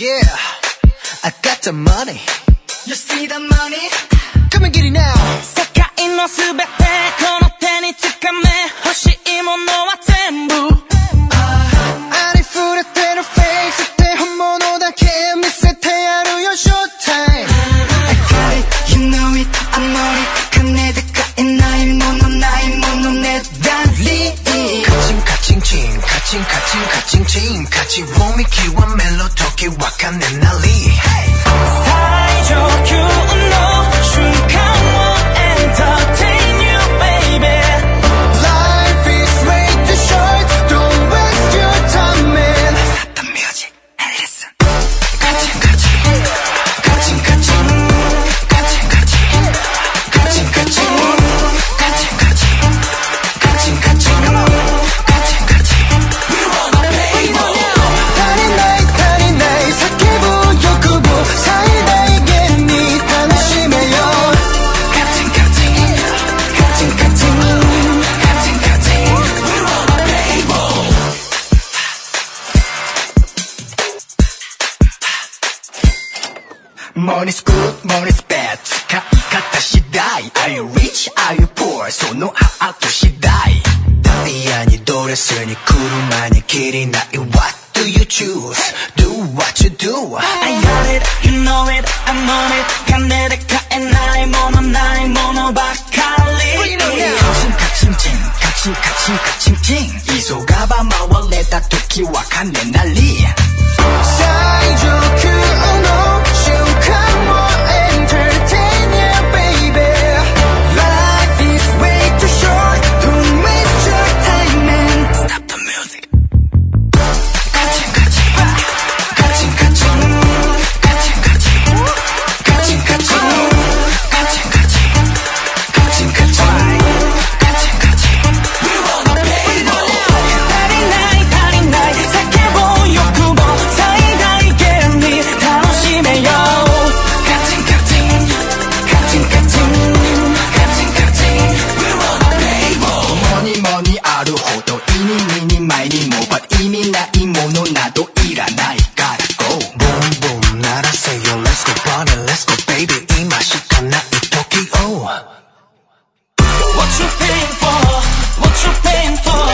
Yeah, I got the money. You see the money? Come and get it now. 카칭 카칭 카칭칭 같이 웜이 키와 멜로 토끼와 칸 내 난리. Money's good, money's bad. 使い方次第 Are you rich? Are you poor? そのアート次第ダイヤにドレスに車にきりない What do you choose? Do what you do. I got it, you know it, I'm on it. 金で買えないものないものばっかりカチンカチンチンカチンカチンカチンチン急がば回れた時は金なり最上 looking for.